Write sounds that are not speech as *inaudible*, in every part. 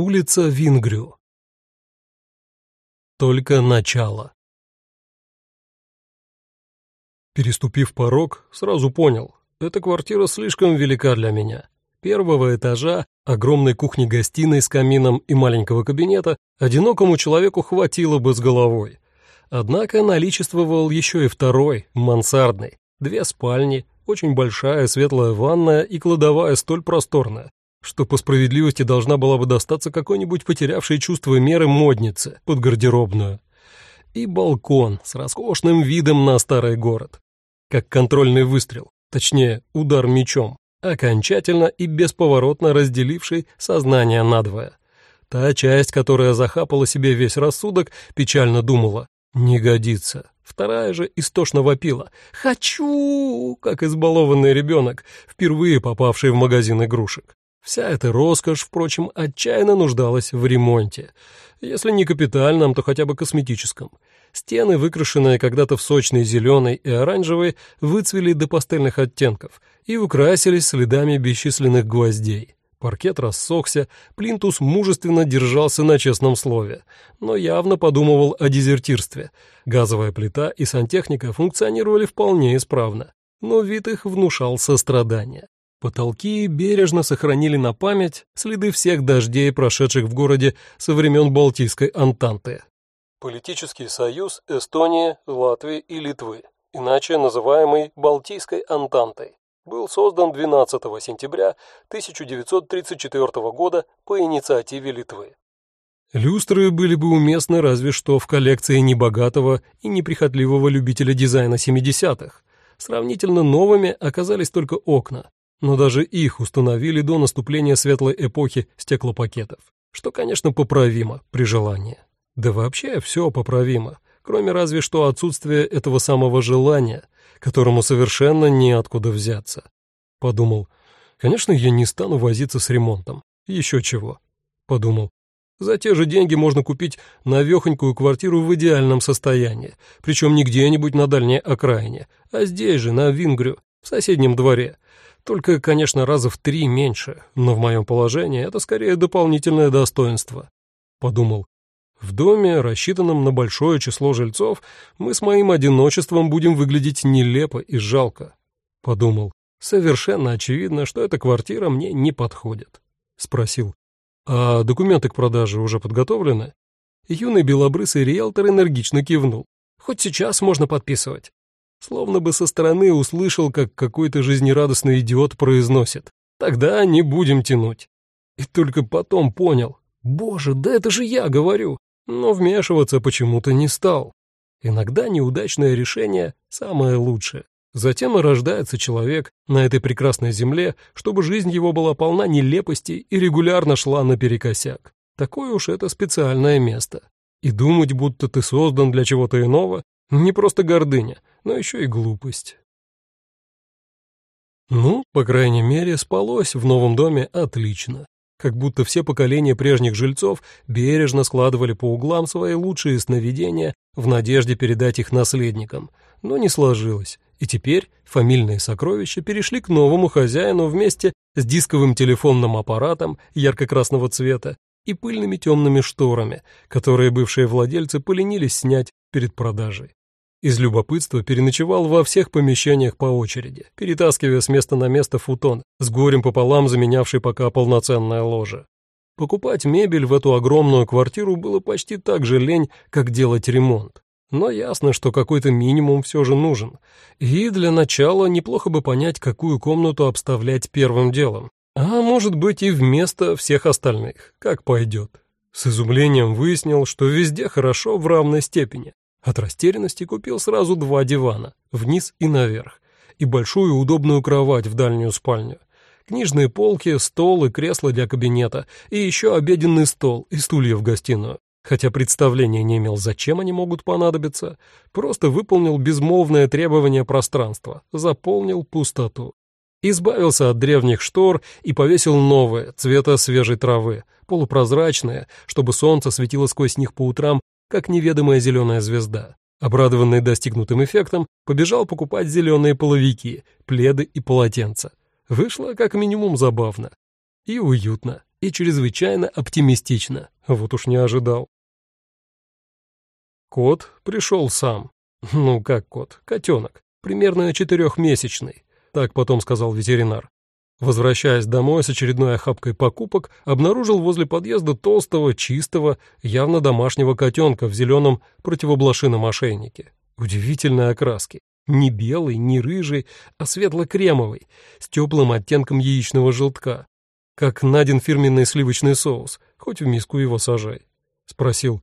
Улица Вингрю. Только начало. Переступив порог, сразу понял, эта квартира слишком велика для меня. Первого этажа, огромной кухни-гостиной с камином и маленького кабинета одинокому человеку хватило бы с головой. Однако наличествовал еще и второй, мансардный, две спальни, очень большая светлая ванная и кладовая столь просторная, что по справедливости должна была бы достаться какой-нибудь потерявшей чувство меры моднице под гардеробную. И балкон с роскошным видом на старый город. Как контрольный выстрел, точнее, удар мечом, окончательно и бесповоротно разделивший сознание надвое. Та часть, которая захапала себе весь рассудок, печально думала «не годится». Вторая же истошно вопила «хочу», как избалованный ребенок, впервые попавший в магазин игрушек. Вся эта роскошь, впрочем, отчаянно нуждалась в ремонте. Если не капитальном, то хотя бы косметическом. Стены, выкрашенные когда-то в сочный зеленый и оранжевый, выцвели до пастельных оттенков и украсились следами бесчисленных гвоздей. Паркет рассохся, плинтус мужественно держался на честном слове, но явно подумывал о дезертирстве. Газовая плита и сантехника функционировали вполне исправно, но вид их внушал сострадание. Потолки бережно сохранили на память следы всех дождей, прошедших в городе со времен Балтийской Антанты. Политический союз Эстонии, Латвии и Литвы, иначе называемый Балтийской Антантой, был создан 12 сентября 1934 года по инициативе Литвы. Люстры были бы уместны разве что в коллекции небогатого и неприхотливого любителя дизайна 70-х. Сравнительно новыми оказались только окна, но даже их установили до наступления светлой эпохи стеклопакетов, что, конечно, поправимо при желании. Да вообще все поправимо, кроме разве что отсутствия этого самого желания, которому совершенно неоткуда взяться. Подумал, конечно, я не стану возиться с ремонтом. Еще чего. Подумал, за те же деньги можно купить навехонькую квартиру в идеальном состоянии, причем не где-нибудь на дальней окраине, а здесь же, на Вингрю, в соседнем дворе, только, конечно, раза в три меньше, но в моем положении это скорее дополнительное достоинство. Подумал, в доме, рассчитанном на большое число жильцов, мы с моим одиночеством будем выглядеть нелепо и жалко. Подумал, совершенно очевидно, что эта квартира мне не подходит. Спросил, а документы к продаже уже подготовлены? Юный белобрысый риэлтор энергично кивнул. Хоть сейчас можно подписывать. Словно бы со стороны услышал, как какой-то жизнерадостный идиот произносит. Тогда не будем тянуть. И только потом понял. Боже, да это же я говорю. Но вмешиваться почему-то не стал. Иногда неудачное решение самое лучшее. Затем и рождается человек на этой прекрасной земле, чтобы жизнь его была полна нелепостей и регулярно шла наперекосяк. Такое уж это специальное место. И думать, будто ты создан для чего-то иного, не просто гордыня, но еще и глупость. Ну, по крайней мере, спалось в новом доме отлично. Как будто все поколения прежних жильцов бережно складывали по углам свои лучшие сновидения в надежде передать их наследникам. Но не сложилось, и теперь фамильные сокровища перешли к новому хозяину вместе с дисковым телефонным аппаратом ярко-красного цвета и пыльными темными шторами, которые бывшие владельцы поленились снять перед продажей. Из любопытства переночевал во всех помещениях по очереди, перетаскивая с места на место футон, с горем пополам заменявший пока полноценное ложе. Покупать мебель в эту огромную квартиру было почти так же лень, как делать ремонт. Но ясно, что какой-то минимум все же нужен. И для начала неплохо бы понять, какую комнату обставлять первым делом. А может быть и вместо всех остальных, как пойдет. С изумлением выяснил, что везде хорошо в равной степени. От растерянности купил сразу два дивана, вниз и наверх, и большую удобную кровать в дальнюю спальню. Книжные полки, стол и кресло для кабинета, и еще обеденный стол и стулья в гостиную. Хотя представления не имел, зачем они могут понадобиться, просто выполнил безмолвное требование пространства, заполнил пустоту. Избавился от древних штор и повесил новые, цвета свежей травы, полупрозрачные, чтобы солнце светило сквозь них по утрам как неведомая зеленая звезда. Обрадованный достигнутым эффектом, побежал покупать зеленые половики, пледы и полотенца. Вышло как минимум забавно. И уютно. и чрезвычайно оптимистично. Вот уж не ожидал. Кот пришел сам. Ну, как кот? Котенок. Примерно четырехмесячный. Так потом сказал ветеринар. Возвращаясь домой с очередной охапкой покупок, обнаружил возле подъезда толстого, чистого, явно домашнего котенка в зеленом противоблошином ошейнике. Удивительной окраски. Не белый, не рыжий, а светло-кремовый, с теплым оттенком яичного желтка. Как Надин фирменный сливочный соус, хоть в миску его сажай. Спросил.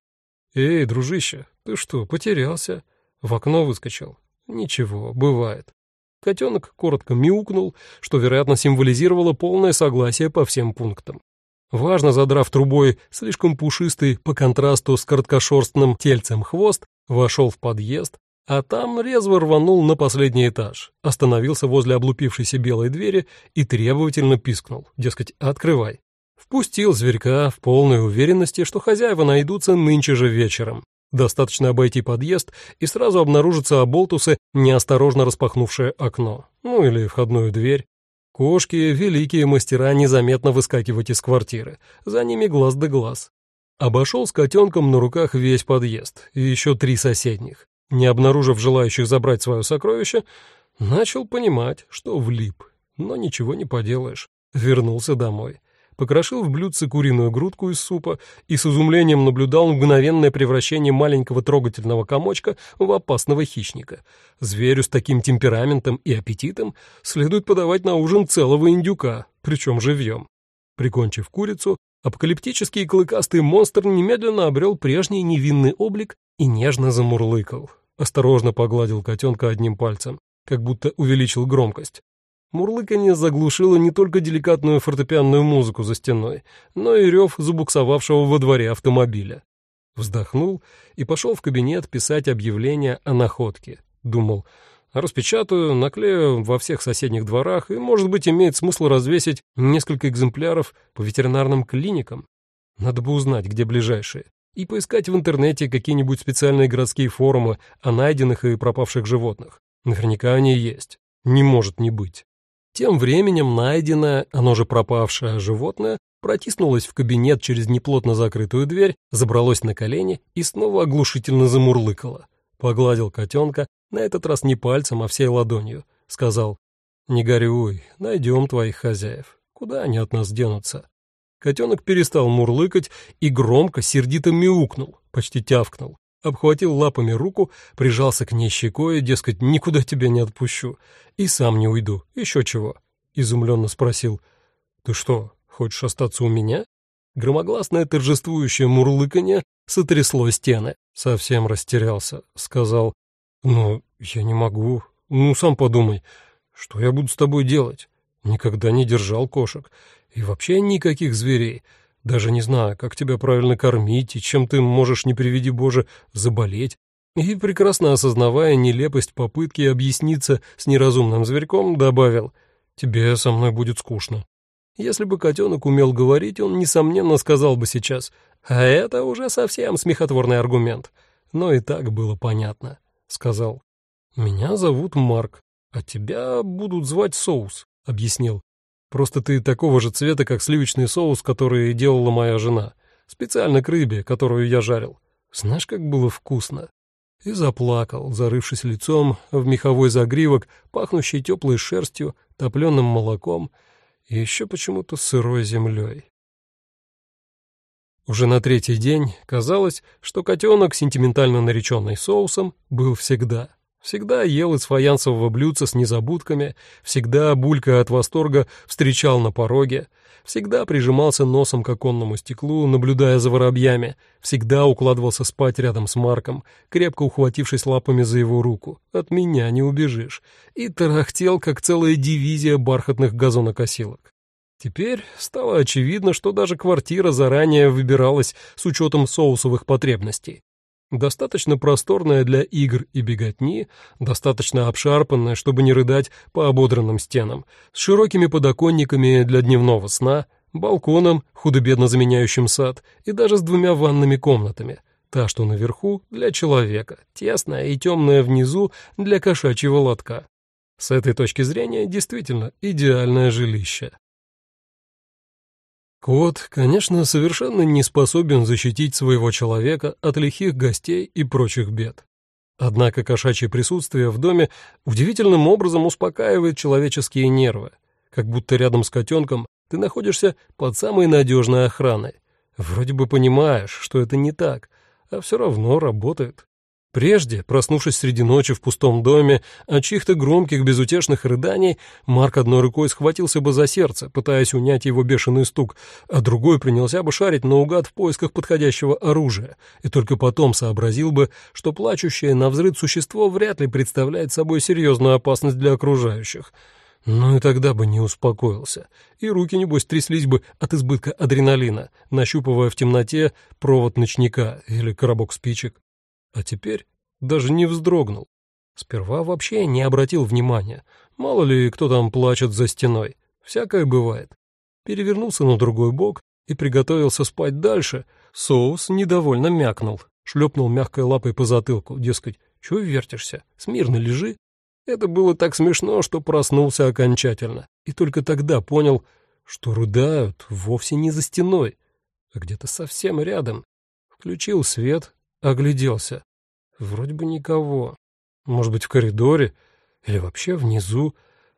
«Эй, дружище, ты что, потерялся?» В окно выскочил. «Ничего, бывает». Котенок коротко мяукнул, что, вероятно, символизировало полное согласие по всем пунктам. Важно, задрав трубой слишком пушистый по контрасту с короткошерстным тельцем хвост, вошел в подъезд, а там резво рванул на последний этаж, остановился возле облупившейся белой двери и требовательно пискнул, дескать, открывай. Впустил зверька в полной уверенности, что хозяева найдутся нынче же вечером, Достаточно обойти подъезд, и сразу обнаружатся оболтусы, неосторожно распахнувшие окно. Ну или входную дверь. Кошки — великие мастера незаметно выскакивать из квартиры. За ними глаз да глаз. Обошел с котенком на руках весь подъезд и еще три соседних. Не обнаружив желающих забрать свое сокровище, начал понимать, что влип. Но ничего не поделаешь. Вернулся домой покрошил в блюдце куриную грудку из супа и с изумлением наблюдал мгновенное превращение маленького трогательного комочка в опасного хищника. Зверю с таким темпераментом и аппетитом следует подавать на ужин целого индюка, причем живьем. Прикончив курицу, апокалиптический клыкастый монстр немедленно обрел прежний невинный облик и нежно замурлыкал. Осторожно погладил котенка одним пальцем, как будто увеличил громкость. Мурлыканье заглушило не только деликатную фортепианную музыку за стеной, но и рев забуксовавшего во дворе автомобиля. Вздохнул и пошел в кабинет писать объявление о находке. Думал, распечатаю, наклею во всех соседних дворах и, может быть, имеет смысл развесить несколько экземпляров по ветеринарным клиникам. Надо бы узнать, где ближайшие, и поискать в интернете какие-нибудь специальные городские форумы о найденных и пропавших животных. Наверняка они есть. Не может не быть. Тем временем найденное, оно же пропавшее животное, протиснулось в кабинет через неплотно закрытую дверь, забралось на колени и снова оглушительно замурлыкало. Погладил котенка, на этот раз не пальцем, а всей ладонью. Сказал, «Не горюй, найдем твоих хозяев. Куда они от нас денутся?» Котенок перестал мурлыкать и громко, сердито мяукнул, почти тявкнул обхватил лапами руку, прижался к ней щекой, дескать, никуда тебя не отпущу, и сам не уйду, еще чего. Изумленно спросил, ты что, хочешь остаться у меня? Громогласное торжествующее мурлыканье сотрясло стены. Совсем растерялся, сказал, ну, я не могу, ну, сам подумай, что я буду с тобой делать? Никогда не держал кошек, и вообще никаких зверей, даже не знаю, как тебя правильно кормить и чем ты можешь, не приведи Боже, заболеть. И, прекрасно осознавая нелепость попытки объясниться с неразумным зверьком, добавил, «Тебе со мной будет скучно». Если бы котенок умел говорить, он, несомненно, сказал бы сейчас, «А это уже совсем смехотворный аргумент». Но и так было понятно. Сказал, «Меня зовут Марк, а тебя будут звать Соус», — объяснил. Просто ты такого же цвета, как сливочный соус, который делала моя жена. Специально к рыбе, которую я жарил. Знаешь, как было вкусно?» И заплакал, зарывшись лицом в меховой загривок, пахнущий теплой шерстью, топленым молоком и еще почему-то сырой землей. Уже на третий день казалось, что котенок, сентиментально нареченный соусом, был всегда. Всегда ел из фаянсового блюдца с незабудками, всегда, булькая от восторга, встречал на пороге, всегда прижимался носом к оконному стеклу, наблюдая за воробьями, всегда укладывался спать рядом с Марком, крепко ухватившись лапами за его руку. От меня не убежишь. И тарахтел, как целая дивизия бархатных газонокосилок. Теперь стало очевидно, что даже квартира заранее выбиралась с учетом соусовых потребностей. Достаточно просторная для игр и беготни, достаточно обшарпанная, чтобы не рыдать по ободранным стенам, с широкими подоконниками для дневного сна, балконом, худо-бедно заменяющим сад, и даже с двумя ванными комнатами. Та, что наверху, для человека, тесная и темная внизу, для кошачьего лотка. С этой точки зрения, действительно, идеальное жилище. Кот, конечно, совершенно не способен защитить своего человека от лихих гостей и прочих бед. Однако кошачье присутствие в доме удивительным образом успокаивает человеческие нервы, как будто рядом с котенком ты находишься под самой надежной охраной. Вроде бы понимаешь, что это не так, а все равно работает. Прежде, проснувшись среди ночи в пустом доме от чьих-то громких безутешных рыданий, Марк одной рукой схватился бы за сердце, пытаясь унять его бешеный стук, а другой принялся бы шарить наугад в поисках подходящего оружия, и только потом сообразил бы, что плачущее на взрыв существо вряд ли представляет собой серьезную опасность для окружающих. Ну и тогда бы не успокоился, и руки, небось, тряслись бы от избытка адреналина, нащупывая в темноте провод ночника или коробок спичек. А теперь даже не вздрогнул. Сперва вообще не обратил внимания. Мало ли, кто там плачет за стеной. Всякое бывает. Перевернулся на другой бок и приготовился спать дальше. Соус недовольно мякнул, шлепнул мягкой лапой по затылку, дескать, чего вертишься, смирно лежи. Это было так смешно, что проснулся окончательно. И только тогда понял, что рыдают вовсе не за стеной, а где-то совсем рядом. Включил свет, Огляделся. Вроде бы никого. Может быть, в коридоре или вообще внизу.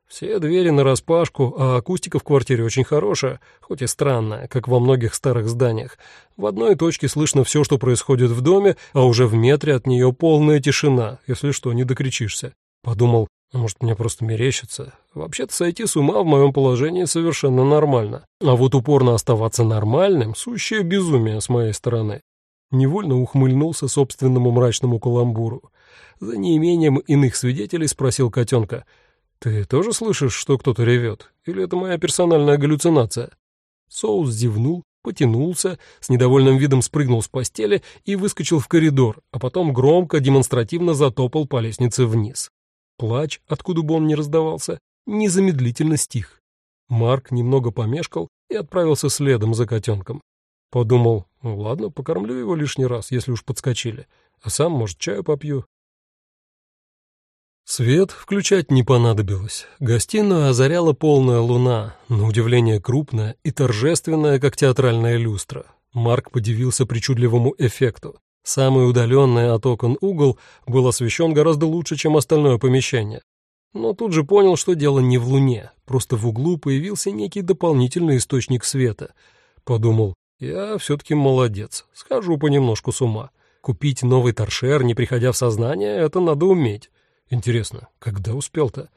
Все двери нараспашку, а акустика в квартире очень хорошая, хоть и странная, как во многих старых зданиях. В одной точке слышно все, что происходит в доме, а уже в метре от нее полная тишина, если что, не докричишься. Подумал, «А может, мне просто мерещится. Вообще-то сойти с ума в моем положении совершенно нормально. А вот упорно оставаться нормальным — сущее безумие с моей стороны. Невольно ухмыльнулся собственному мрачному каламбуру. За неимением иных свидетелей спросил котенка. «Ты тоже слышишь, что кто-то ревет? Или это моя персональная галлюцинация?» Соус зевнул, потянулся, с недовольным видом спрыгнул с постели и выскочил в коридор, а потом громко, демонстративно затопал по лестнице вниз. Плач, откуда бы он ни раздавался, незамедлительно стих. Марк немного помешкал и отправился следом за котенком. Подумал, ну ладно, покормлю его лишний раз, если уж подскочили, а сам, может, чаю попью. Свет включать не понадобилось. Гостиную озаряла полная луна, на удивление крупная и торжественная, как театральная люстра. Марк подивился причудливому эффекту. Самый удаленный от окон угол был освещен гораздо лучше, чем остальное помещение. Но тут же понял, что дело не в луне, просто в углу появился некий дополнительный источник света. Подумал, я все-таки молодец, схожу понемножку с ума. Купить новый торшер, не приходя в сознание, это надо уметь. Интересно, когда успел-то?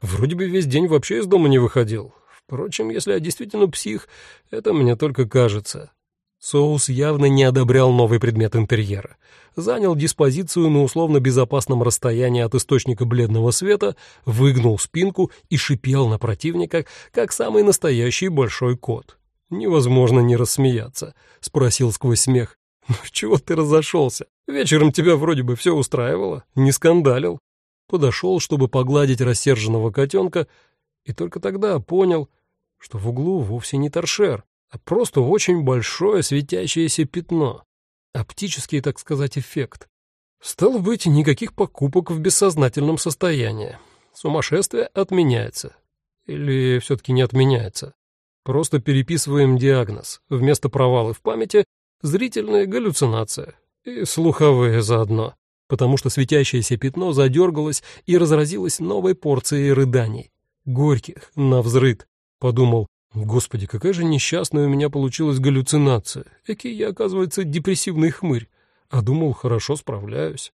Вроде бы весь день вообще из дома не выходил. Впрочем, если я действительно псих, это мне только кажется. Соус явно не одобрял новый предмет интерьера. Занял диспозицию на условно безопасном расстоянии от источника бледного света, выгнул спинку и шипел на противника, как самый настоящий большой кот. Невозможно не рассмеяться, спросил сквозь смех. Ну чего ты разошелся? Вечером тебя вроде бы все устраивало, не скандалил. Подошел, чтобы погладить рассерженного котенка, и только тогда понял, что в углу вовсе не торшер, а просто очень большое светящееся пятно. Оптический, так сказать, эффект. Стало быть, никаких покупок в бессознательном состоянии. Сумасшествие отменяется. Или все-таки не отменяется. Просто переписываем диагноз. Вместо провала в памяти — зрительная галлюцинация. И слуховые заодно. Потому что светящееся пятно задергалось и разразилось новой порцией рыданий. Горьких, навзрыд. Подумал, господи, какая же несчастная у меня получилась галлюцинация. Какие я, оказывается, депрессивный хмырь. А думал, хорошо справляюсь.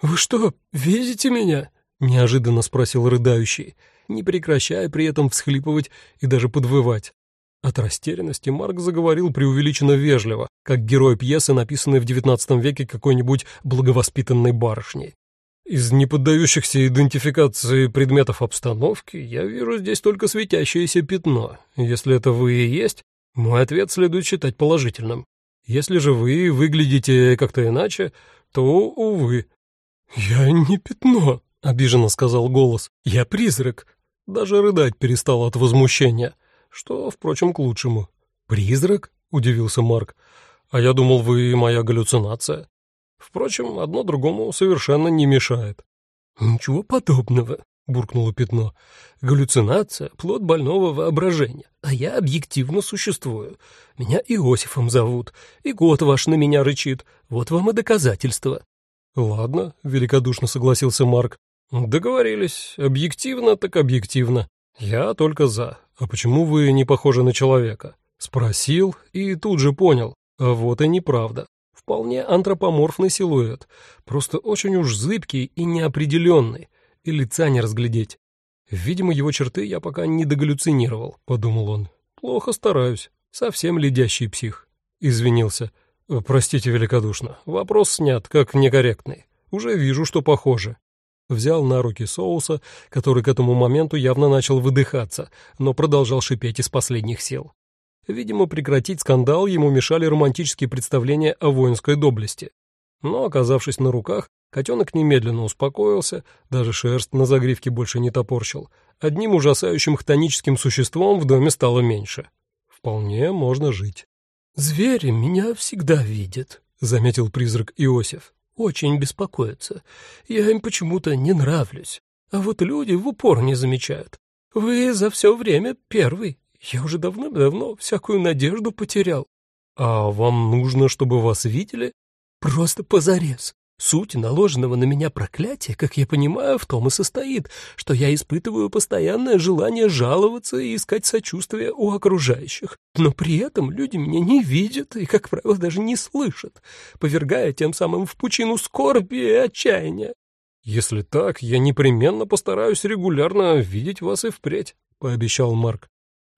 «Вы что, видите меня?» — неожиданно спросил рыдающий не прекращая при этом всхлипывать и даже подвывать. От растерянности Марк заговорил преувеличенно вежливо, как герой пьесы, написанной в XIX веке какой-нибудь благовоспитанной барышней. Из неподдающихся идентификации предметов обстановки я вижу здесь только светящееся пятно. Если это вы и есть, мой ответ следует считать положительным. Если же вы выглядите как-то иначе, то, увы. «Я не пятно», — обиженно сказал голос. «Я призрак. Даже рыдать перестал от возмущения, что, впрочем, к лучшему. «Призрак?» — удивился Марк. «А я думал, вы моя галлюцинация. Впрочем, одно другому совершенно не мешает». «Ничего подобного», — буркнуло пятно. «Галлюцинация — плод больного воображения, а я объективно существую. Меня Иосифом зовут, и год ваш на меня рычит. Вот вам и доказательство». «Ладно», — великодушно согласился Марк. «Договорились. Объективно так объективно. Я только за. А почему вы не похожи на человека?» Спросил и тут же понял. А вот и неправда. Вполне антропоморфный силуэт, просто очень уж зыбкий и неопределенный, и лица не разглядеть. Видимо, его черты я пока не догаллюцинировал, подумал он. Плохо стараюсь, совсем ледящий псих. Извинился. Простите великодушно, вопрос снят, как некорректный. Уже вижу, что похоже. Взял на руки соуса, который к этому моменту явно начал выдыхаться, но продолжал шипеть из последних сил. Видимо, прекратить скандал ему мешали романтические представления о воинской доблести. Но, оказавшись на руках, котенок немедленно успокоился, даже шерсть на загривке больше не топорщил. Одним ужасающим хтоническим существом в доме стало меньше. Вполне можно жить. «Звери меня всегда видят», — заметил призрак Иосиф. «Очень беспокоятся. Я им почему-то не нравлюсь. А вот люди в упор не замечают. Вы за все время первый я уже давно-давно всякую надежду потерял. А вам нужно, чтобы вас видели? Просто позарез. Суть наложенного на меня проклятия, как я понимаю, в том и состоит, что я испытываю постоянное желание жаловаться и искать сочувствие у окружающих. Но при этом люди меня не видят и, как правило, даже не слышат, повергая тем самым в пучину скорби и отчаяния. «Если так, я непременно постараюсь регулярно видеть вас и впредь», — пообещал Марк.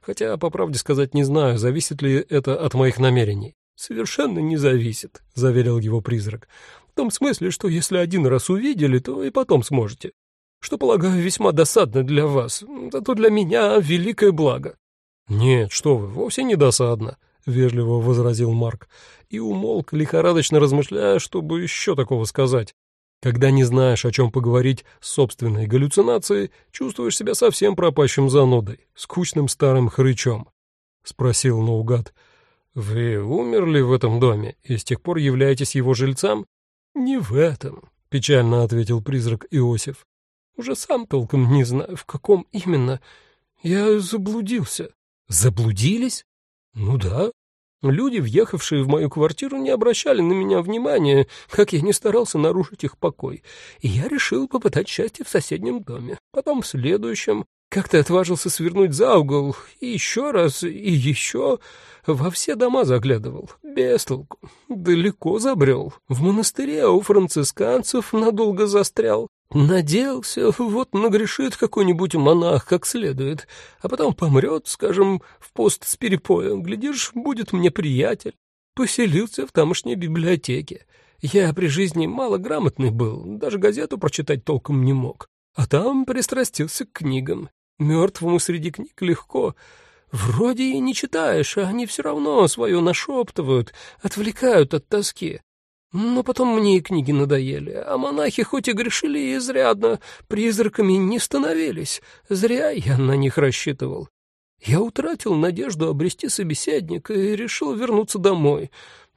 Хотя, по правде сказать, не знаю, зависит ли это от моих намерений. «Совершенно не зависит», — заверил его призрак. «В том смысле, что если один раз увидели, то и потом сможете. Что, полагаю, весьма досадно для вас, зато для меня великое благо». «Нет, что вы, вовсе не досадно», — вежливо возразил Марк, и умолк, лихорадочно размышляя, чтобы еще такого сказать. Когда не знаешь, о чем поговорить с собственной галлюцинацией, чувствуешь себя совсем пропащим занудой, скучным старым хрычом. Спросил наугад. «Вы умерли в этом доме и с тех пор являетесь его жильцам?» «Не в этом», — печально ответил призрак Иосиф. «Уже сам толком не знаю, в каком именно. Я заблудился». «Заблудились?» «Ну да. Люди, въехавшие в мою квартиру, не обращали на меня внимания, как я не старался нарушить их покой, и я решил попытать счастье в соседнем доме, потом в следующем. Как-то отважился свернуть за угол, и еще раз, и еще во все дома заглядывал, без толку, далеко забрел. В монастыре у францисканцев надолго застрял, Надеялся, вот нагрешит какой-нибудь монах как следует, а потом помрет, скажем, в пост с перепоем, глядишь, будет мне приятель. Поселился в тамошней библиотеке. Я при жизни малограмотный был, даже газету прочитать толком не мог. А там пристрастился к книгам. Мертвому среди книг легко. Вроде и не читаешь, а они все равно свое нашептывают, отвлекают от тоски. Но потом мне и книги надоели, а монахи хоть и грешили изрядно, призраками не становились. Зря я на них рассчитывал. Я утратил надежду обрести собеседника и решил вернуться домой.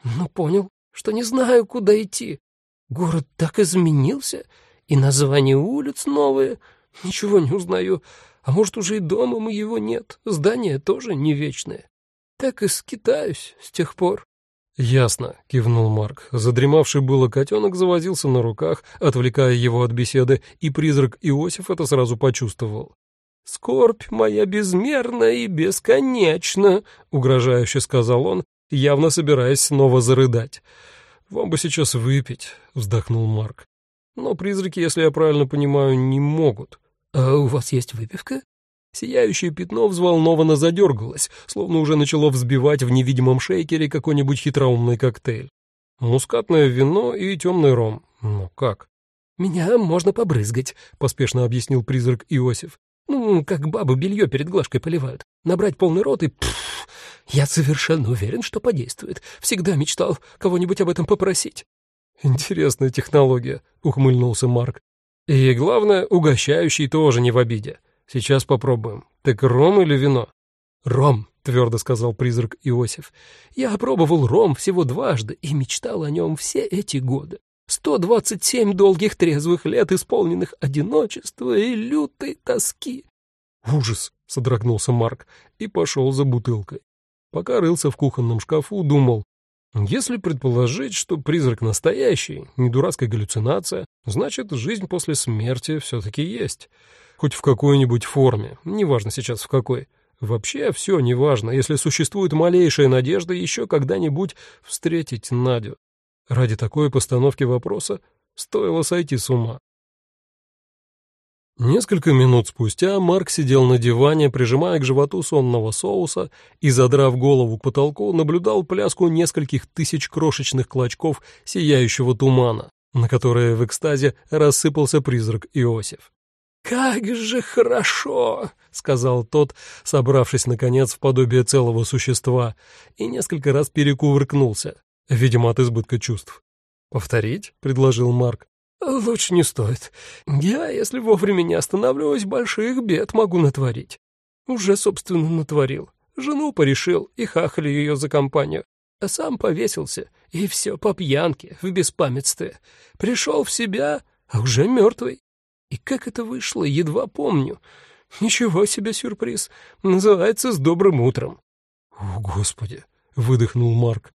Но понял, что не знаю, куда идти. Город так изменился, и названия улиц новые. Ничего не узнаю. А может, уже и дома моего нет, здание тоже не вечное. Так и скитаюсь с тех пор. «Ясно», — кивнул Марк. Задремавший было котенок завозился на руках, отвлекая его от беседы, и призрак Иосиф это сразу почувствовал. «Скорбь моя безмерна и бесконечна», — угрожающе сказал он, явно собираясь снова зарыдать. «Вам бы сейчас выпить», — вздохнул Марк. «Но призраки, если я правильно понимаю, не могут». «А у вас есть выпивка?» Сияющее пятно взволнованно задергалось, словно уже начало взбивать в невидимом шейкере какой-нибудь хитроумный коктейль. Мускатное вино и темный ром. Ну как? «Меня можно побрызгать», — поспешно объяснил призрак Иосиф. «Ну, как бабы белье перед глажкой поливают. Набрать полный рот и... Пфф, я совершенно уверен, что подействует. Всегда мечтал кого-нибудь об этом попросить». «Интересная технология», — ухмыльнулся Марк. «И главное, угощающий тоже не в обиде. Сейчас попробуем. Так ром или вино? Ром, твердо сказал призрак Иосиф. Я опробовал ром всего дважды и мечтал о нем все эти годы. Сто двадцать семь долгих трезвых лет, исполненных одиночества и лютой тоски. «Ужас!» — содрогнулся Марк и пошел за бутылкой. Пока рылся в кухонном шкафу, думал, если предположить, что призрак настоящий, не дурацкая галлюцинация, значит, жизнь после смерти все-таки есть. Хоть в какой-нибудь форме, неважно сейчас в какой. Вообще все неважно, если существует малейшая надежда еще когда-нибудь встретить Надю. Ради такой постановки вопроса стоило сойти с ума. Несколько минут спустя Марк сидел на диване, прижимая к животу сонного соуса и, задрав голову к потолку, наблюдал пляску нескольких тысяч крошечных клочков сияющего тумана, на которые в экстазе рассыпался призрак Иосиф. «Как же хорошо!» — сказал тот, собравшись, наконец, в подобие целого существа, и несколько раз перекувыркнулся, видимо, от избытка чувств. «Повторить?» — предложил Марк. «Лучше не стоит. Я, если вовремя не останавливаюсь, больших бед могу натворить. Уже, собственно, натворил. Жену порешил и хахали ее за компанию. А сам повесился, и все по пьянке, в беспамятстве. Пришел в себя, а уже мертвый. И как это вышло, едва помню. Ничего себе сюрприз. Называется «С добрым утром». «О, Господи!» — выдохнул Марк.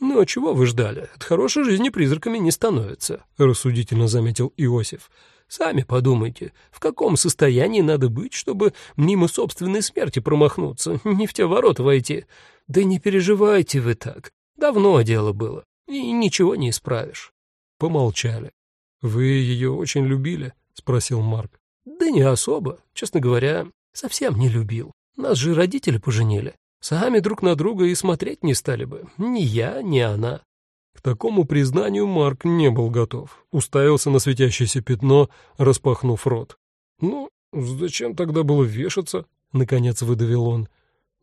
«Ну, а чего вы ждали? От хорошей жизни призраками не становится», — рассудительно заметил Иосиф. «Сами подумайте, в каком состоянии надо быть, чтобы мимо собственной смерти промахнуться, не в те ворота войти? Да не переживайте вы так. Давно дело было, и ничего не исправишь». Помолчали. «Вы ее очень любили?» — спросил Марк. «Да не особо. Честно говоря, совсем не любил. Нас же родители поженили. Сами друг на друга и смотреть не стали бы, ни я, ни она. К такому признанию Марк не был готов. Уставился на светящееся пятно, распахнув рот. «Ну, зачем тогда было вешаться?» — наконец выдавил он.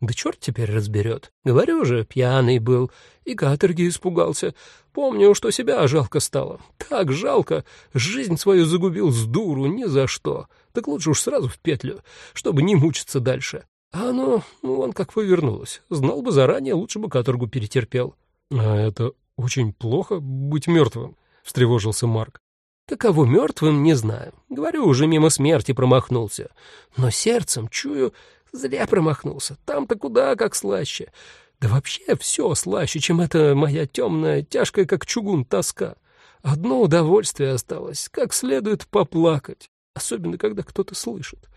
«Да черт теперь разберет. Говорю же, пьяный был. И каторги испугался. Помню, что себя жалко стало. Так жалко. Жизнь свою загубил с дуру ни за что. Так лучше уж сразу в петлю, чтобы не мучиться дальше. А оно, ну, он как повернулось. Знал бы заранее, лучше бы каторгу перетерпел. — А это очень плохо быть мертвым, — встревожился Марк. — Каково мертвым, не знаю. Говорю, уже мимо смерти промахнулся. Но сердцем, чую, зря промахнулся. Там-то куда как слаще. Да вообще все слаще, чем эта моя темная, тяжкая, как чугун, тоска. Одно удовольствие осталось, как следует поплакать, особенно когда кто-то слышит.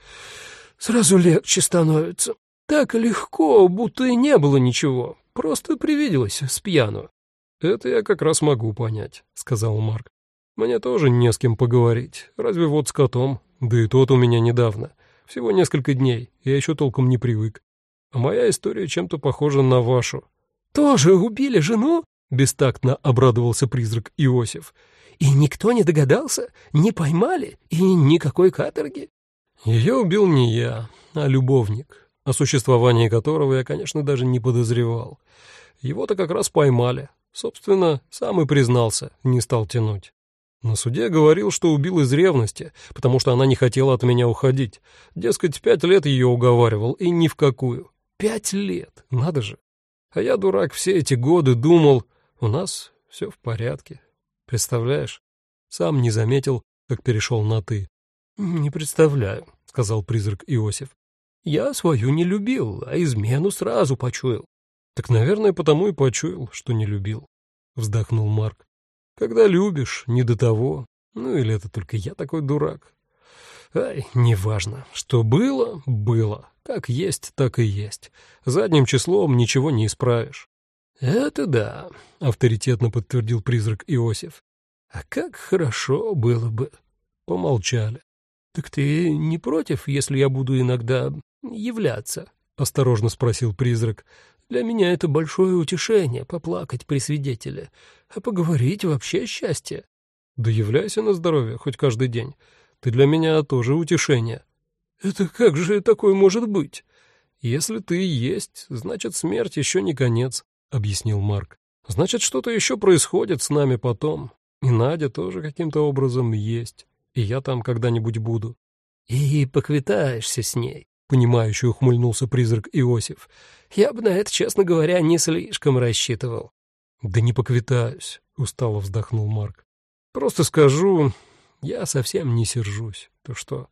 Сразу легче становится. Так легко, будто и не было ничего. Просто привиделось с пьяну. «Это я как раз могу понять», — сказал Марк. «Мне тоже не с кем поговорить. Разве вот с котом? Да и тот у меня недавно. Всего несколько дней. Я еще толком не привык. А моя история чем-то похожа на вашу». «Тоже убили жену?» — бестактно обрадовался призрак Иосиф. «И никто не догадался? Не поймали? И никакой каторги?» Ее убил не я, а любовник, о существовании которого я, конечно, даже не подозревал. Его-то как раз поймали. Собственно, сам и признался, не стал тянуть. На суде говорил, что убил из ревности, потому что она не хотела от меня уходить. Дескать, пять лет ее уговаривал, и ни в какую. Пять лет, надо же. А я, дурак, все эти годы думал, у нас все в порядке. Представляешь? Сам не заметил, как перешел на «ты». «Не представляю», — сказал призрак Иосиф. «Я свою не любил, а измену сразу почуял». «Так, наверное, потому и почуял, что не любил», — вздохнул Марк. «Когда любишь, не до того. Ну или это только я такой дурак. Ай, неважно. Что было, было. Как есть, так и есть. Задним числом ничего не исправишь». «Это да», — авторитетно подтвердил призрак Иосиф. «А как хорошо было бы». Помолчали. «Так ты не против, если я буду иногда являться?» — осторожно спросил призрак. «Для меня это большое утешение — поплакать при свидетеле, а поговорить вообще счастье». «Да являйся на здоровье хоть каждый день. Ты для меня тоже утешение». «Это как же такое может быть?» «Если ты есть, значит, смерть еще не конец», — объяснил Марк. «Значит, что-то еще происходит с нами потом. И Надя тоже каким-то образом есть и я там когда-нибудь буду». «И поквитаешься с ней», — понимающе ухмыльнулся призрак Иосиф. «Я бы на это, честно говоря, не слишком рассчитывал». «Да не поквитаюсь», — устало вздохнул Марк. Просто скажу, я совсем не сержусь. То что?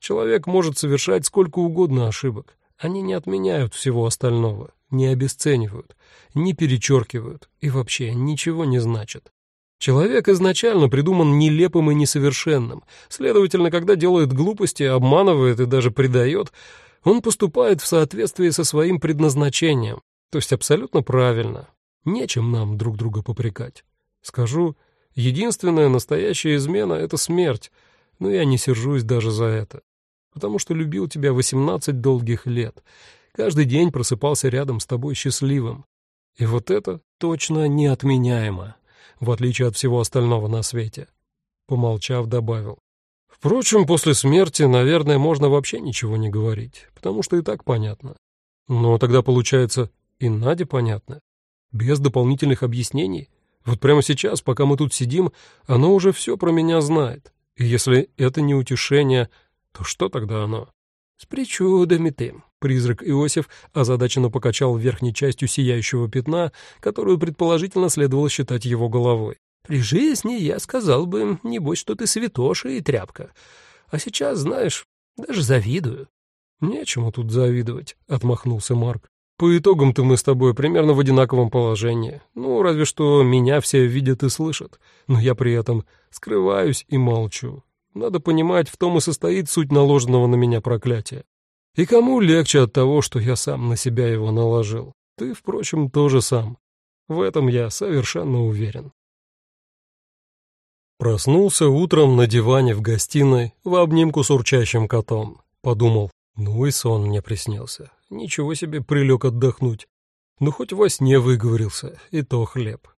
Человек может совершать сколько угодно ошибок. Они не отменяют всего остального, не обесценивают, не перечеркивают и вообще ничего не значат. Человек изначально придуман нелепым и несовершенным. Следовательно, когда делает глупости, обманывает и даже предает, он поступает в соответствии со своим предназначением, то есть абсолютно правильно. Нечем нам друг друга попрекать. Скажу, единственная настоящая измена — это смерть, но я не сержусь даже за это, потому что любил тебя 18 долгих лет, каждый день просыпался рядом с тобой счастливым. И вот это точно неотменяемо в отличие от всего остального на свете. Помолчав, добавил. Впрочем, после смерти, наверное, можно вообще ничего не говорить, потому что и так понятно. Но тогда, получается, и Наде понятно. Без дополнительных объяснений. Вот прямо сейчас, пока мы тут сидим, оно уже все про меня знает. И если это не утешение, то что тогда оно? С причудами ты, Призрак Иосиф озадаченно покачал верхней частью сияющего пятна, которую предположительно следовало считать его головой. «При жизни я сказал бы, небось, что ты святоша и тряпка. А сейчас, знаешь, даже завидую». «Нечему тут завидовать», — отмахнулся Марк. «По итогам-то мы с тобой примерно в одинаковом положении. Ну, разве что меня все видят и слышат, но я при этом скрываюсь и молчу. Надо понимать, в том и состоит суть наложенного на меня проклятия. И кому легче от того, что я сам на себя его наложил? Ты, впрочем, тоже сам. В этом я совершенно уверен. Проснулся утром на диване в гостиной в обнимку с урчащим котом. Подумал, ну и сон мне приснился. Ничего себе прилег отдохнуть. Ну хоть во сне выговорился, и то хлеб.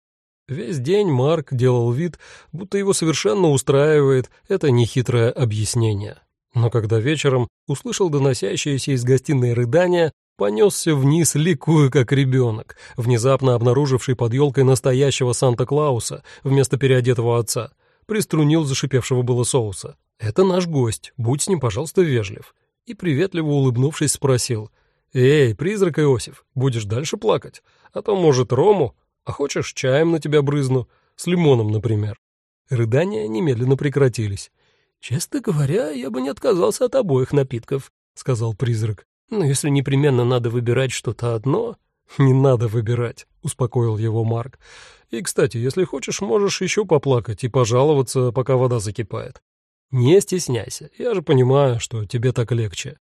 Весь день Марк делал вид, будто его совершенно устраивает это нехитрое объяснение. Но когда вечером услышал доносящееся из гостиной рыдания, понесся вниз, ликуя как ребенок, внезапно обнаруживший под елкой настоящего Санта-Клауса вместо переодетого отца, приструнил зашипевшего было соуса. «Это наш гость, будь с ним, пожалуйста, вежлив». И, приветливо улыбнувшись, спросил, «Эй, призрак Иосиф, будешь дальше плакать? А то, может, рому? А хочешь, чаем на тебя брызну? С лимоном, например». Рыдания немедленно прекратились. «Честно говоря, я бы не отказался от обоих напитков», — сказал призрак. «Но если непременно надо выбирать что-то одно...» «Не надо выбирать», — успокоил его Марк. «И, кстати, если хочешь, можешь еще поплакать и пожаловаться, пока вода закипает. Не стесняйся, я же понимаю, что тебе так легче».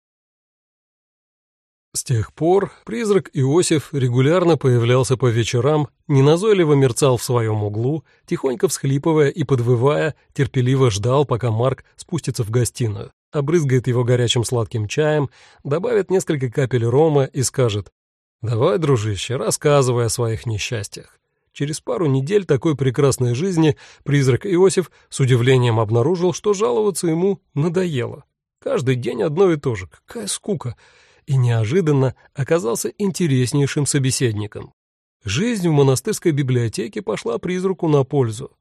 С тех пор призрак Иосиф регулярно появлялся по вечерам, неназойливо мерцал в своем углу, тихонько всхлипывая и подвывая, терпеливо ждал, пока Марк спустится в гостиную, обрызгает его горячим сладким чаем, добавит несколько капель рома и скажет «Давай, дружище, рассказывай о своих несчастьях». Через пару недель такой прекрасной жизни призрак Иосиф с удивлением обнаружил, что жаловаться ему надоело. Каждый день одно и то же. Какая скука! И неожиданно оказался интереснейшим собеседником. Жизнь в монастырской библиотеке пошла призраку на пользу.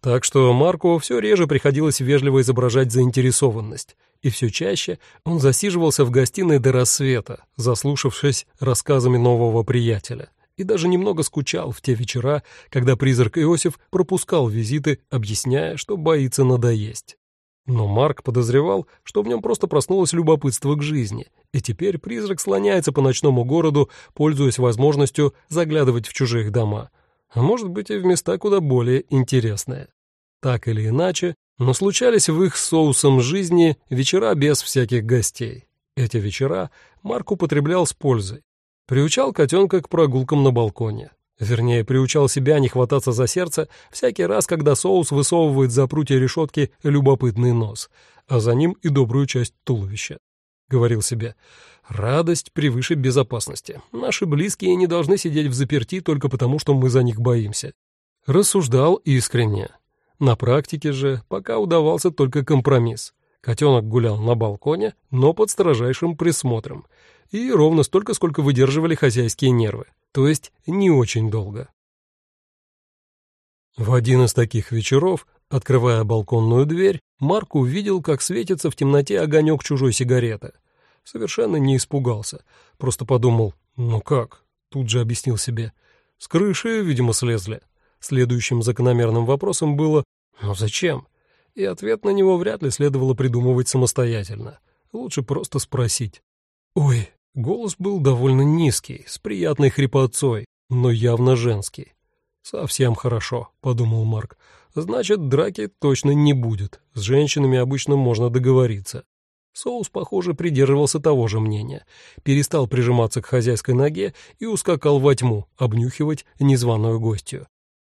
Так что Марку все реже приходилось вежливо изображать заинтересованность, и все чаще он засиживался в гостиной до рассвета, заслушавшись рассказами нового приятеля, и даже немного скучал в те вечера, когда призрак Иосиф пропускал визиты, объясняя, что боится надоесть. Но Марк подозревал, что в нем просто проснулось любопытство к жизни, и теперь призрак слоняется по ночному городу, пользуясь возможностью заглядывать в чужих дома, а может быть и в места куда более интересные. Так или иначе, но случались в их соусом жизни вечера без всяких гостей. Эти вечера Марк употреблял с пользой. Приучал котенка к прогулкам на балконе, Вернее, приучал себя не хвататься за сердце всякий раз, когда соус высовывает за прутья решетки любопытный нос, а за ним и добрую часть туловища. Говорил себе, радость превыше безопасности. Наши близкие не должны сидеть в заперти только потому, что мы за них боимся. Рассуждал искренне. На практике же пока удавался только компромисс. Котенок гулял на балконе, но под строжайшим присмотром, и ровно столько, сколько выдерживали хозяйские нервы то есть не очень долго. В один из таких вечеров, открывая балконную дверь, Марк увидел, как светится в темноте огонек чужой сигареты. Совершенно не испугался, просто подумал, ну как, тут же объяснил себе. С крыши, видимо, слезли. Следующим закономерным вопросом было, Но зачем? И ответ на него вряд ли следовало придумывать самостоятельно. Лучше просто спросить. «Ой!» Голос был довольно низкий, с приятной хрипотцой, но явно женский. «Совсем хорошо», — подумал Марк. «Значит, драки точно не будет. С женщинами обычно можно договориться». Соус, похоже, придерживался того же мнения. Перестал прижиматься к хозяйской ноге и ускакал во тьму, обнюхивать незваную гостью.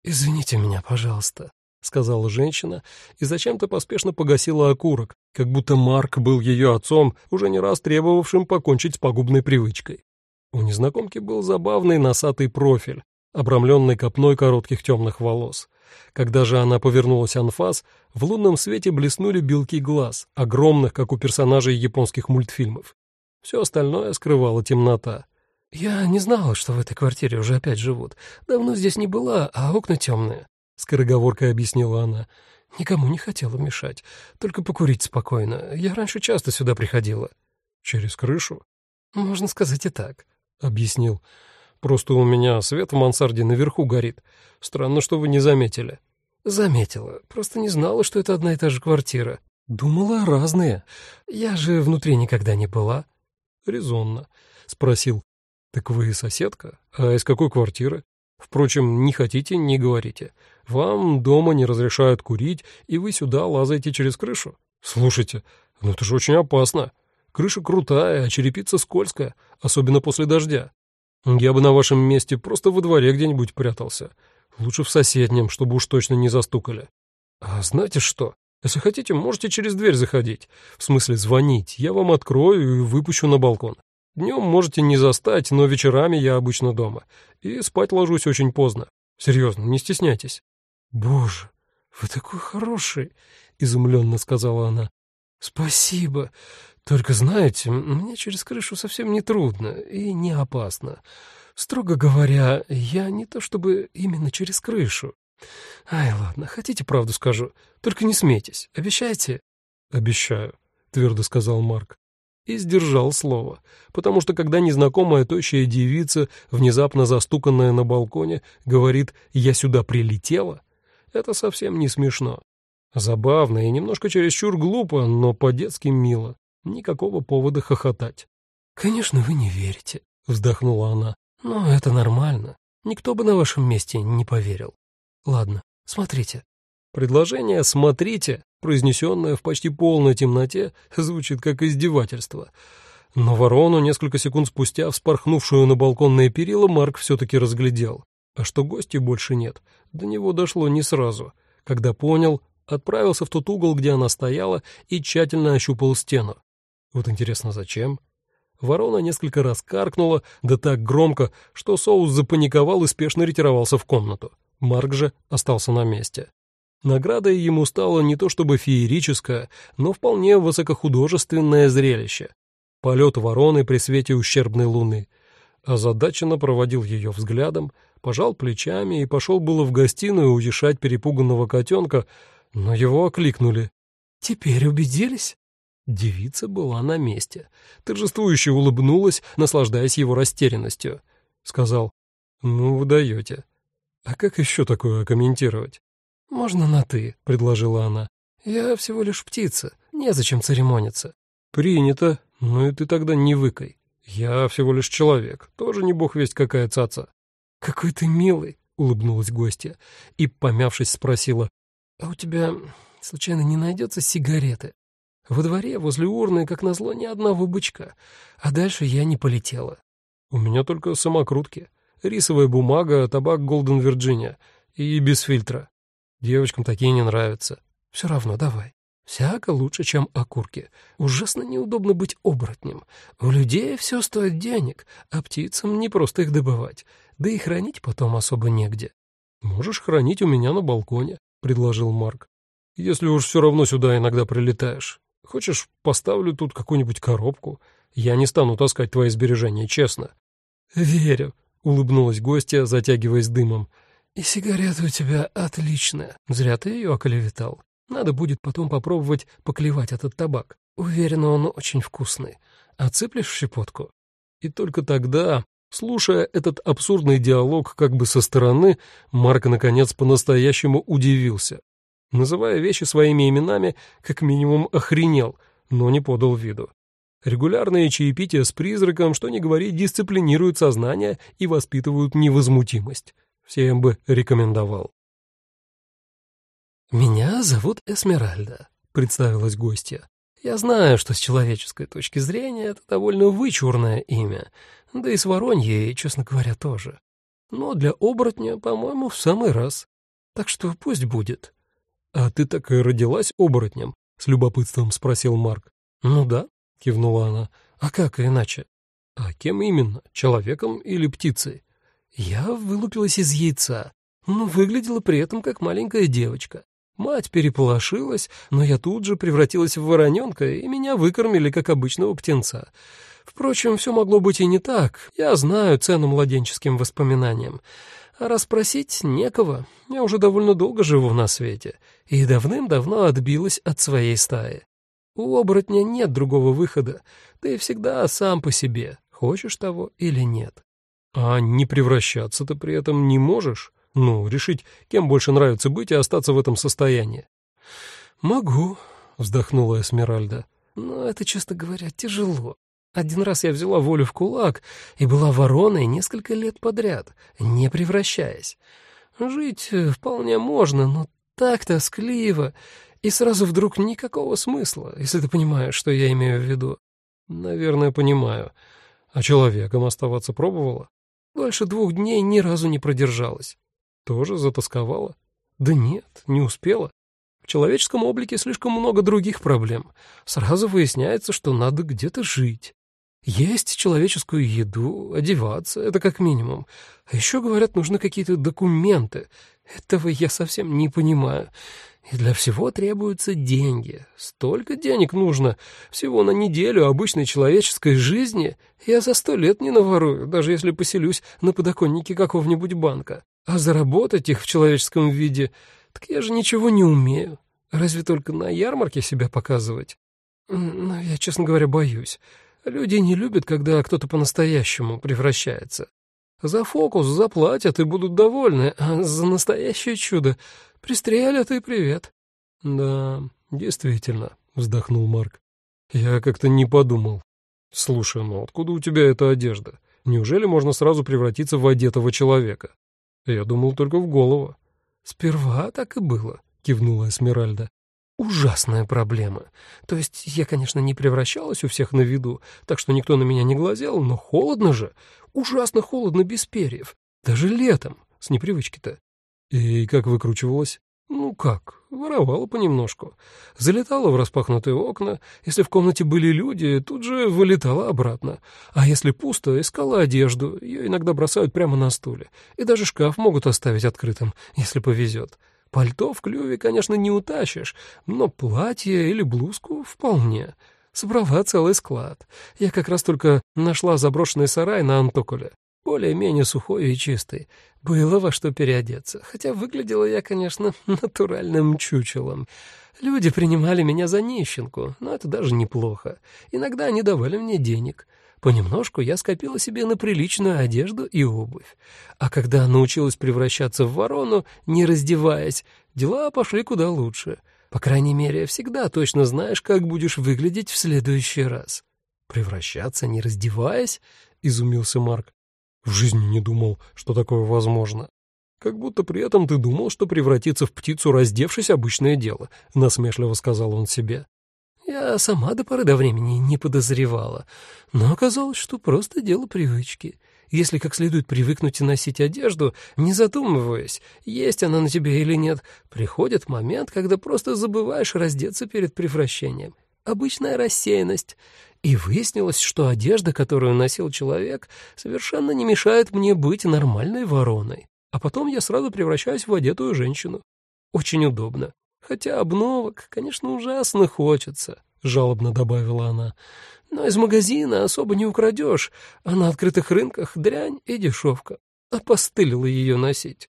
«Извините меня, пожалуйста», — сказала женщина и зачем-то поспешно погасила окурок, как будто Марк был ее отцом, уже не раз требовавшим покончить с пагубной привычкой. У незнакомки был забавный носатый профиль, обрамленный копной коротких темных волос. Когда же она повернулась анфас, в лунном свете блеснули белки глаз, огромных, как у персонажей японских мультфильмов. Все остальное скрывала темнота. «Я не знала, что в этой квартире уже опять живут. Давно здесь не была, а окна темные скороговоркой объяснила она. Никому не хотела мешать, только покурить спокойно. Я раньше часто сюда приходила. Через крышу? Можно сказать и так, объяснил. Просто у меня свет в мансарде наверху горит. Странно, что вы не заметили. Заметила, просто не знала, что это одна и та же квартира. Думала, разные. Я же внутри никогда не была. Резонно. Спросил. Так вы соседка? А из какой квартиры? Впрочем, не хотите, не говорите. Вам дома не разрешают курить, и вы сюда лазаете через крышу. Слушайте, ну это же очень опасно. Крыша крутая, а черепица скользкая, особенно после дождя. Я бы на вашем месте просто во дворе где-нибудь прятался. Лучше в соседнем, чтобы уж точно не застукали. А знаете что? Если хотите, можете через дверь заходить. В смысле звонить. Я вам открою и выпущу на балкон. Днем можете не застать, но вечерами я обычно дома. И спать ложусь очень поздно. Серьезно, не стесняйтесь». «Боже, вы такой хороший!» — изумленно сказала она. «Спасибо. Только знаете, мне через крышу совсем не трудно и не опасно. Строго говоря, я не то чтобы именно через крышу. Ай, ладно, хотите правду скажу, только не смейтесь. Обещаете?» «Обещаю», — твердо сказал Марк и сдержал слово, потому что когда незнакомая тощая девица, внезапно застуканная на балконе, говорит «я сюда прилетела», это совсем не смешно. Забавно и немножко чересчур глупо, но по-детски мило. Никакого повода хохотать. «Конечно, вы не верите», — вздохнула она. «Но это нормально. Никто бы на вашем месте не поверил. Ладно, смотрите». Предложение «смотрите» произнесенное в почти полной темноте, звучит как издевательство. Но ворону, несколько секунд спустя, вспорхнувшую на балконные перила, Марк все-таки разглядел. А что гостей больше нет, до него дошло не сразу. Когда понял, отправился в тот угол, где она стояла, и тщательно ощупал стену. Вот интересно, зачем? Ворона несколько раз каркнула, да так громко, что Соус запаниковал и спешно ретировался в комнату. Марк же остался на месте. Наградой ему стало не то чтобы феерическое, но вполне высокохудожественное зрелище. Полет вороны при свете ущербной луны. Озадаченно проводил ее взглядом, пожал плечами и пошел было в гостиную утешать перепуганного котенка, но его окликнули. «Теперь убедились?» Девица была на месте. Торжествующе улыбнулась, наслаждаясь его растерянностью. Сказал, «Ну, вы даете. А как еще такое комментировать?» «Можно на «ты», — предложила она. «Я всего лишь птица, незачем церемониться». «Принято. Ну и ты тогда не выкай. Я всего лишь человек, тоже не бог весть какая цаца». «Какой ты милый», — улыбнулась гостья и, помявшись, спросила. «А у тебя, случайно, не найдется сигареты?» Во дворе, возле урны, как назло, ни одного бычка, а дальше я не полетела. «У меня только самокрутки, рисовая бумага, табак Голден Вирджиния и без фильтра». Девочкам такие не нравятся. Все равно давай. Всяко лучше, чем окурки. Ужасно неудобно быть оборотнем. У людей все стоит денег, а птицам не просто их добывать. Да и хранить потом особо негде. «Можешь хранить у меня на балконе», — предложил Марк. «Если уж все равно сюда иногда прилетаешь. Хочешь, поставлю тут какую-нибудь коробку? Я не стану таскать твои сбережения, честно». «Верю», — улыбнулась гостья, затягиваясь дымом. «И сигарета у тебя отличная. Зря ты ее оклеветал. Надо будет потом попробовать поклевать этот табак. Уверена, он очень вкусный. Отсыплешь в щепотку?» И только тогда, слушая этот абсурдный диалог как бы со стороны, Марк, наконец, по-настоящему удивился. Называя вещи своими именами, как минимум охренел, но не подал виду. Регулярные чаепития с призраком, что ни говори, дисциплинируют сознание и воспитывают невозмутимость. Всем бы рекомендовал. «Меня зовут Эсмеральда», — представилась гостья. «Я знаю, что с человеческой точки зрения это довольно вычурное имя, да и с Вороньей, честно говоря, тоже. Но для оборотня, по-моему, в самый раз. Так что пусть будет». «А ты так и родилась оборотнем?» — с любопытством спросил Марк. «Ну да», — кивнула она. «А как иначе?» «А кем именно? Человеком или птицей?» «Я вылупилась из яйца, но выглядела при этом как маленькая девочка. Мать переполошилась, но я тут же превратилась в вороненка, и меня выкормили, как обычного птенца. Впрочем, все могло быть и не так. Я знаю цену младенческим воспоминаниям. А расспросить некого. Я уже довольно долго живу на свете и давным-давно отбилась от своей стаи. У оборотня нет другого выхода. Ты всегда сам по себе, хочешь того или нет. А не превращаться ты при этом не можешь? Ну, решить, кем больше нравится быть и остаться в этом состоянии. «Могу», — вздохнула Эсмеральда. «Но это, честно говоря, тяжело. Один раз я взяла волю в кулак и была вороной несколько лет подряд, не превращаясь. Жить э, вполне можно, но так тоскливо, и сразу вдруг никакого смысла, если ты понимаешь, что я имею в виду. Наверное, понимаю. А человеком оставаться пробовала? Больше двух дней ни разу не продержалась. Тоже затасковала? Да нет, не успела. В человеческом облике слишком много других проблем. Сразу выясняется, что надо где-то жить. Есть человеческую еду, одеваться — это как минимум. А еще, говорят, нужны какие-то документы. Этого я совсем не понимаю. И для всего требуются деньги. Столько денег нужно. Всего на неделю обычной человеческой жизни я за сто лет не наворую, даже если поселюсь на подоконнике какого-нибудь банка. А заработать их в человеческом виде, так я же ничего не умею. Разве только на ярмарке себя показывать? Но я, честно говоря, боюсь. Люди не любят, когда кто-то по-настоящему превращается. За фокус заплатят и будут довольны, а за настоящее чудо пристрелят и привет. — Да, действительно, — вздохнул Марк. — Я как-то не подумал. Слушай, ну откуда у тебя эта одежда? Неужели можно сразу превратиться в одетого человека? Я думал только в голову. — Сперва так и было, — кивнула Эсмеральда. Ужасная проблема. То есть я, конечно, не превращалась у всех на виду, так что никто на меня не глазел, но холодно же. Ужасно холодно без перьев. Даже летом, с непривычки-то. И как выкручивалась? Ну как, воровала понемножку. Залетала в распахнутые окна. Если в комнате были люди, тут же вылетала обратно. А если пусто, искала одежду. Ее иногда бросают прямо на стуле. И даже шкаф могут оставить открытым, если повезет. Пальто в клюве, конечно, не утащишь, но платье или блузку вполне. Собрала целый склад. Я как раз только нашла заброшенный сарай на Антоколе. Более-менее сухой и чистый. Было во что переодеться, хотя выглядела я, конечно, *laughs* натуральным чучелом. Люди принимали меня за нищенку, но это даже неплохо. Иногда они давали мне денег. Понемножку я скопила себе на приличную одежду и обувь. А когда научилась превращаться в ворону, не раздеваясь, дела пошли куда лучше. По крайней мере, всегда точно знаешь, как будешь выглядеть в следующий раз. «Превращаться, не раздеваясь?» — изумился Марк. «В жизни не думал, что такое возможно. Как будто при этом ты думал, что превратиться в птицу, раздевшись, обычное дело», — насмешливо сказал он себе. Я сама до поры до времени не подозревала, но оказалось, что просто дело привычки. Если как следует привыкнуть носить одежду, не задумываясь, есть она на тебе или нет, приходит момент, когда просто забываешь раздеться перед превращением. Обычная рассеянность. И выяснилось, что одежда, которую носил человек, совершенно не мешает мне быть нормальной вороной. А потом я сразу превращаюсь в одетую женщину. Очень удобно. Хотя обновок, конечно, ужасно хочется, — жалобно добавила она. Но из магазина особо не украдешь, а на открытых рынках дрянь и дешевка. Опостылило ее носить.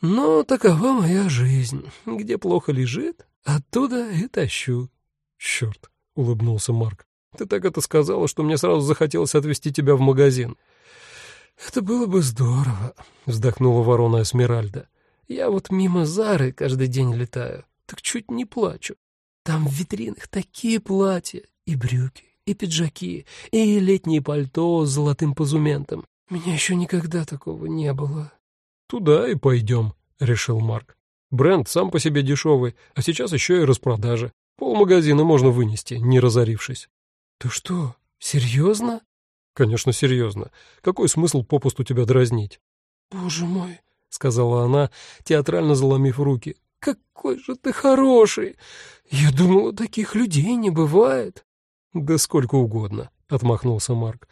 Но такова моя жизнь. Где плохо лежит, оттуда и тащу. Черт, — улыбнулся Марк. Ты так это сказала, что мне сразу захотелось отвезти тебя в магазин. Это было бы здорово, — вздохнула ворона Эсмеральда. Я вот мимо Зары каждый день летаю. так чуть не плачу. Там в витринах такие платья, и брюки, и пиджаки, и летнее пальто с золотым позументом. Меня еще никогда такого не было. «Туда и пойдем», — решил Марк. «Бренд сам по себе дешевый, а сейчас еще и распродажи. Полмагазина можно вынести, не разорившись». «Ты что, серьезно?» «Конечно, серьезно. Какой смысл попусту тебя дразнить?» «Боже мой», — сказала она, театрально заломив руки. «Какой же ты хороший! Я думала, таких людей не бывает». «Да сколько угодно», — отмахнулся Марк.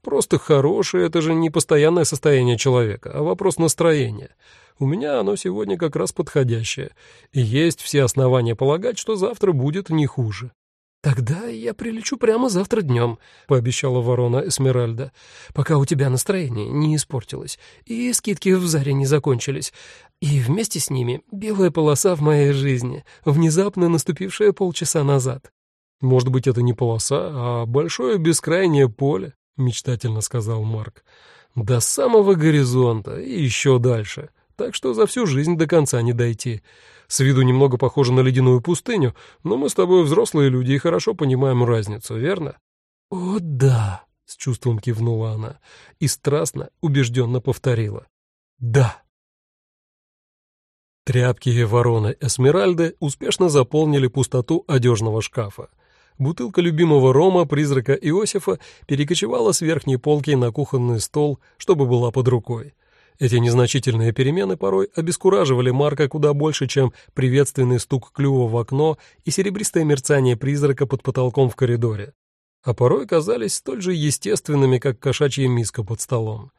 «Просто хороший — это же не постоянное состояние человека, а вопрос настроения. У меня оно сегодня как раз подходящее, и есть все основания полагать, что завтра будет не хуже». «Тогда я прилечу прямо завтра днем», — пообещала ворона Эсмеральда, «пока у тебя настроение не испортилось, и скидки в Заре не закончились, и вместе с ними белая полоса в моей жизни, внезапно наступившая полчаса назад». «Может быть, это не полоса, а большое бескрайнее поле», — мечтательно сказал Марк. «До самого горизонта и еще дальше, так что за всю жизнь до конца не дойти». С виду немного похоже на ледяную пустыню, но мы с тобой взрослые люди и хорошо понимаем разницу, верно?» «О, да!» — с чувством кивнула она и страстно, убежденно повторила. «Да!» Тряпки и вороны Эсмеральды успешно заполнили пустоту одежного шкафа. Бутылка любимого рома, призрака Иосифа, перекочевала с верхней полки на кухонный стол, чтобы была под рукой. Эти незначительные перемены порой обескураживали Марка куда больше, чем приветственный стук клюва в окно и серебристое мерцание призрака под потолком в коридоре. А порой казались столь же естественными, как кошачья миска под столом.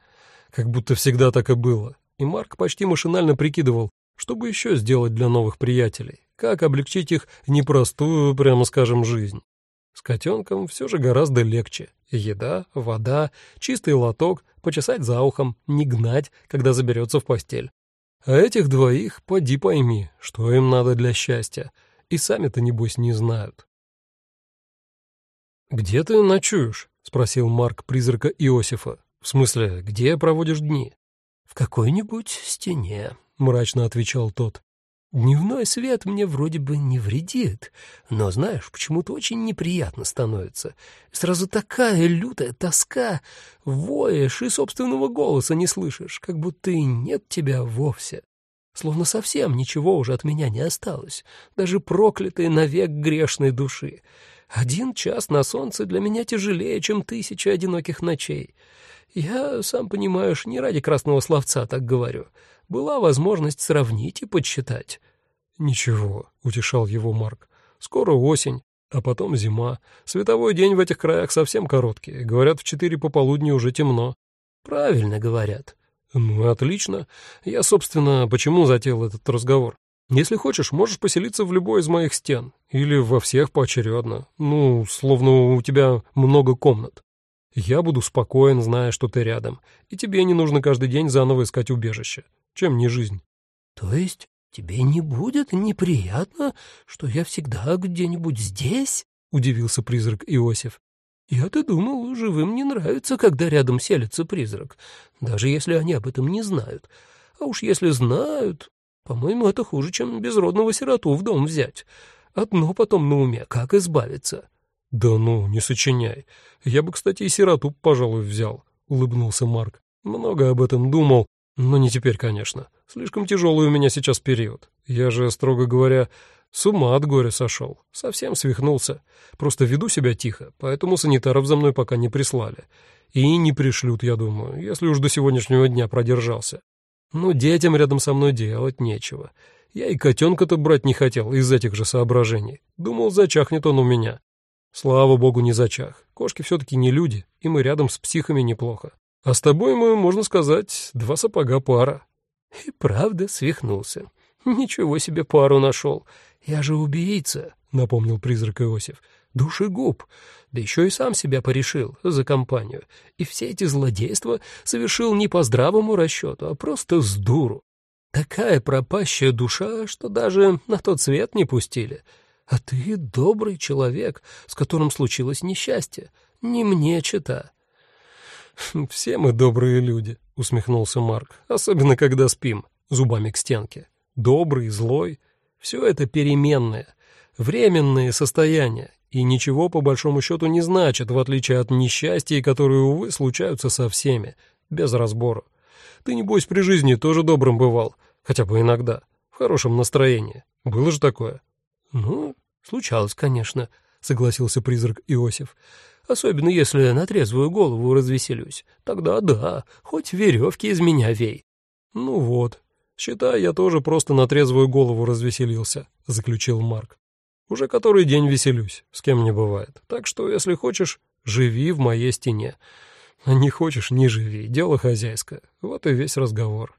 Как будто всегда так и было. И Марк почти машинально прикидывал, что бы еще сделать для новых приятелей, как облегчить их непростую, прямо скажем, жизнь. С котенком все же гораздо легче. Еда, вода, чистый лоток, почесать за ухом, не гнать, когда заберется в постель. А этих двоих, поди пойми, что им надо для счастья, и сами-то, небось, не знают. «Где ты ночуешь?» — спросил Марк призрака Иосифа. «В смысле, где проводишь дни?» «В какой-нибудь стене», — мрачно отвечал тот. Дневной свет мне вроде бы не вредит, но, знаешь, почему-то очень неприятно становится. Сразу такая лютая тоска, воешь и собственного голоса не слышишь, как будто и нет тебя вовсе. Словно совсем ничего уже от меня не осталось, даже проклятой навек грешной души. Один час на солнце для меня тяжелее, чем тысяча одиноких ночей. Я, сам понимаешь, не ради красного словца так говорю — была возможность сравнить и подсчитать. «Ничего», — утешал его Марк, — «скоро осень, а потом зима. Световой день в этих краях совсем короткий. Говорят, в четыре пополудни уже темно». «Правильно говорят». «Ну, отлично. Я, собственно, почему затеял этот разговор? Если хочешь, можешь поселиться в любой из моих стен. Или во всех поочередно. Ну, словно у тебя много комнат. Я буду спокоен, зная, что ты рядом, и тебе не нужно каждый день заново искать убежище. Чем не жизнь? То есть тебе не будет неприятно, что я всегда где-нибудь здесь? Удивился призрак Иосиф. Я-то думал, живым не нравится, когда рядом селится призрак, даже если они об этом не знают. А уж если знают, по-моему, это хуже, чем безродного сироту в дом взять. Одно потом на уме, как избавиться. «Да ну, не сочиняй. Я бы, кстати, и сироту, пожалуй, взял», — улыбнулся Марк. «Много об этом думал, но не теперь, конечно. Слишком тяжелый у меня сейчас период. Я же, строго говоря, с ума от горя сошел. Совсем свихнулся. Просто веду себя тихо, поэтому санитаров за мной пока не прислали. И не пришлют, я думаю, если уж до сегодняшнего дня продержался. Но детям рядом со мной делать нечего. Я и котенка-то брать не хотел из этих же соображений. Думал, зачахнет он у меня. Слава богу, не зачах. Кошки все-таки не люди, и мы рядом с психами неплохо. А с тобой мы, можно сказать, два сапога пара». И правда свихнулся. Ничего себе пару нашел. Я же убийца, — напомнил призрак Иосиф. Душегуб. Да еще и сам себя порешил за компанию. И все эти злодейства совершил не по здравому расчету, а просто с дуру. Такая пропащая душа, что даже на тот свет не пустили. А ты добрый человек, с которым случилось несчастье. Не мне чита. «Все мы добрые люди», — усмехнулся Марк, «особенно когда спим, зубами к стенке. Добрый, злой. Все это переменные, временные состояния, и ничего по большому счету не значит, в отличие от несчастий, которые, увы, случаются со всеми, без разбора. Ты, небось, при жизни тоже добрым бывал, хотя бы иногда, в хорошем настроении. Было же такое? Ну, случалось, конечно, согласился призрак Иосиф. Особенно если на трезвую голову развеселюсь. Тогда да, хоть веревки из меня вей. Ну вот, считай, я тоже просто на трезвую голову развеселился, заключил Марк. Уже который день веселюсь, с кем не бывает. Так что, если хочешь, живи в моей стене. А не хочешь, не живи, дело хозяйское. Вот и весь разговор.